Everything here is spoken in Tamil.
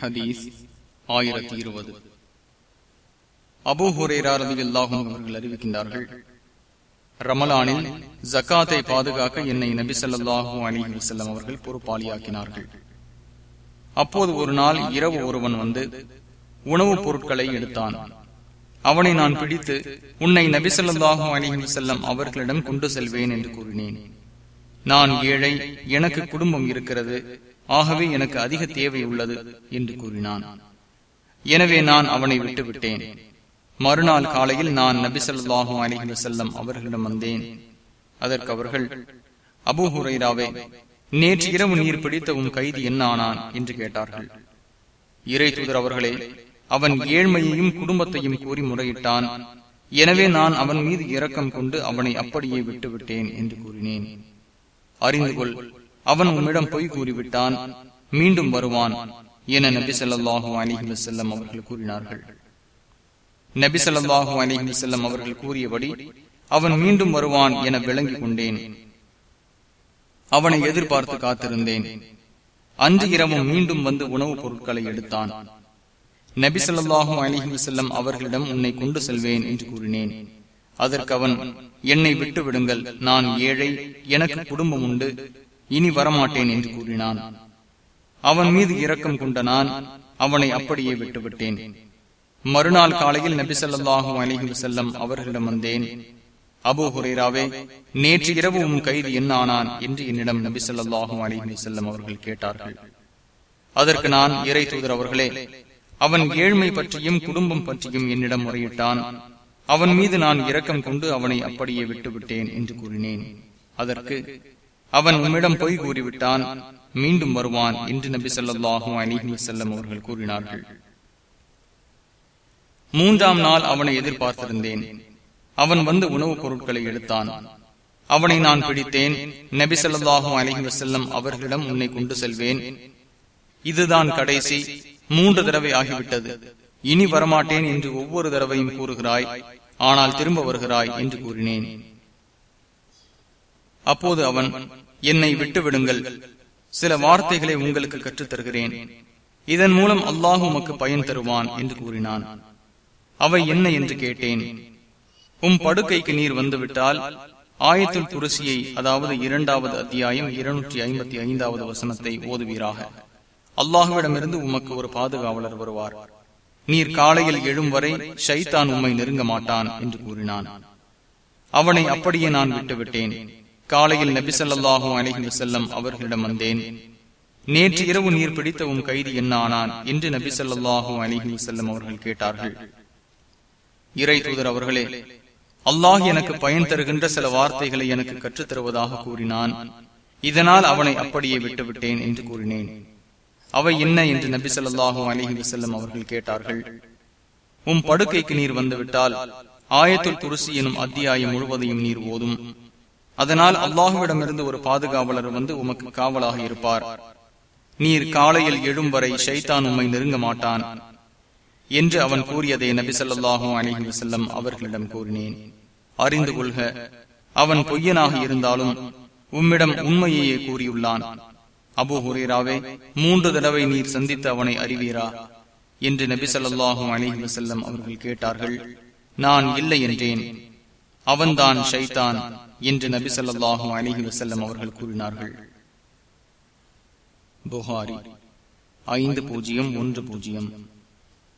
ஹதீஸ் ஆயிரத்தி இருபது. அபு அவர்கள் அறிவிக்கின்றார்கள் ரமலானில் ஜக்காத்தை பாதுகாக்க என்னை நபி ஸல்லல்லாஹு அலைஹி வஸல்லம் அவர்கள் பொறுப்பாளியாக்கினார்கள். அப்போது ஒரு நாள் இரவு ஒருவன் வந்து உணவுப் பொருட்களை எடுத்தான். அவனை நான் பிடித்து உன்னை நபிசல்லாஹூ ஸல்லல்லாஹு செல்லம் அவர்களிடம் கொண்டு செல்வேன் என்று கூறினேன். நான் ஏழை எனக்கு குடும்பம் இருக்கிறது. ஆகவே எனக்கு அதிக தேவை உள்ளது என்று கூறினான். எனவே நான் அவனை விட்டுவிட்டேன். மறுநாள் காலையில் நான் நபிசல்லாஹும் அலிஹி வசல்லம் அவர்களிடம் வந்தேன். அதற்கு அவர்கள் அபு ஹுரைராவே நேற்று இரவு நீர் பிடித்த உன் கைது என்ன ஆனான்? என்று கேட்டார்கள். இறை தூதர் அவர்களே அவன் ஏழ்மையையும் குடும்பத்தையும் கூறி முறையிட்டான். எனவே நான் அவன் மீது இரக்கம் கொண்டு அவனை அப்படியே விட்டுவிட்டேன் என்று கூறினேன். அறிந்து கொள் அவன் உன்னிடம் பொய் கூறிவிட்டான் மீண்டும் வருவான் என நபி சொல்லாஹு அலிஹி வசல்லம் அவர்கள் கூறினார்கள். நபி சொல்லாஹு அலிஹி வசல்லம் அவர்கள் கூறியபடி அவன் மீண்டும் வருவான் என விளங்கிக் கொண்டேன். அவனை எதிர்பார்த்து காத்திருந்தேன். அன்று இரவும் மீண்டும் வந்து உணவுப் பொருட்களை எடுத்தான். நபி சொல்லாஹும் அலிஹி வசல்லம் அவர்களிடம் உன்னை கொண்டு செல்வேன் என்று கூறினேன். அதற்கு அவன் என்னை விட்டு விடுங்கள் நான் ஏழை எனக்கு குடும்பம் உண்டு இனி வரமாட்டேன் என்று கூறினான். அவன் மீது இரக்கம் கொண்ட நான் அவனை அப்படியே விட்டுவிட்டேன். மறுநாள் காலையில் நபி சொல்லாஹு அலிஹி வசல்லம் அவர்களிடம் வந்தேன். அபு ஹுரேராவே நேற்று இரவு உன் கைது என்ன ஆனான் என்று என்னிடம் நபி சொல்லாஹு அலிஹி வசல்லம் அவர்கள் கேட்டார்கள். அதற்கு நான் இறை தூதர் அவர்களே அவன் ஏழ்மை பற்றியும் குடும்பம் பற்றியும் என்னிடம் முறையிட்டான். அவன் மீது நான் இரக்கம் கொண்டு அவனை அப்படியே விட்டுவிட்டேன் என்று கூறினேன். அதற்கு அவன் உம்மிடம் பொய் கூறிவிட்டான் மீண்டும் வருவான் என்று நபி சொல்லாஹும் அலிஹி வசல்லம் அவர்கள் கூறினார்கள். மூன்றாம் நாள் அவனை எதிர்பார்த்திருந்தேன். அவன் வந்து உணவுப் பொருட்களை எடுத்தான். அவனை நான் பிடித்தேன். நபி சொல்லாஹும் அலிஹி வசல்லம் அவர்களிடம் உன்னை கொண்டு செல்வேன். இதுதான் கடைசி. மூன்று தடவை ஆகிவிட்டது. இனி வரமாட்டேன் என்று ஒவ்வொரு தடவையும் கூறுகிறாய். ஆனால் திரும்ப வருகிறாய் என்று கூறினேன். அப்போது அவன் என்னை விட்டுவிடுங்கள். சில வார்த்தைகளை உங்களுக்கு கற்றுத் தருகிறேன் இதன் மூலம் அல்லாஹ் உமக்கு பயன் தருவான் என்று கூறினான். அவை என்ன என்று கேட்டேன். உம் படுக்கைக்கு நீர் வந்துவிட்டால் ஆயத்தில் குருசியை அதாவது இரண்டாவது அத்தியாயம் இருநூற்றி ஐம்பத்தி ஐந்தாவது வசனத்தை ஓதுவீராக. அல்லாஹுவிடமிருந்து உமக்கு ஒரு பாதுகாவலர் வருவார். நீர் காலையில் எழும் வரை ஷைத்தான் உம்மை நெருங்க மாட்டான் என்று கூறினான். அவனை அப்படியே நான் விட்டுவிட்டேன். காலையில் நபிசல்லாஹூ அலஹி வசல்லம் அவர்களிடம் வந்தேன். நேற்று இரவு நீர் பிடித்த உன் கைதி என்ன ஆனான் என்று நபிசல்லாஹூ அலஹி வசல்லம் அவர்கள் கேட்டார்கள். இறை தூதர் அவர்களே அல்லாஹ் எனக்கு பயன் தருகின்ற சில வார்த்தைகளை எனக்கு கற்றுத் தருவதாக கூறினான். இதனால் அவனை அப்படியே விட்டுவிட்டேன் என்று கூறினேன். அவை என்ன என்று நபி சொல்லாஹும் அலிஹி வசல்லம் அவர்கள் கேட்டார்கள். உம் படுக்கைக்கு நீர் வந்துவிட்டால் ஆயத்துல் துருசி எனும் அத்தியாயம் முழுவதையும் நீர் ஓதும். அதனால் அல்லாஹுவிடமிருந்து ஒரு பாதுகாவலர் வந்து உமக்கு காவலாக இருப்பார். நீர் காலையில் எழும் வரை ஷைத்தான் உம்மை நெருங்க மாட்டான் என்று அவன் கூறியதை நபி சொல்லாஹு அலிஹி வசல்லம் அவர்களிடம் கூறினேன். அறிந்து கொள்க அவன் பொய்யனாக இருந்தாலும் உம்மிடம் உண்மையையே கூறியுள்ளான். அபு ஹுரேராவே மூன்று தடவை நீர் சந்தித்து அவனை அறிவீரா? என்று நபி சொல்லாஹு செல்லம் வசல்லம் அவர்கள் கேட்டார்கள். நான் இல்லை என்றேன். அவன்தான் ஷைத்தான் என்று நபி சொல்லாஹும் அலிஹி வசல்லம் அவர்கள் கூறினார்கள். புகாரி ஐந்து பூஜ்ஜியம் ஒன்று பூஜ்ஜியம்.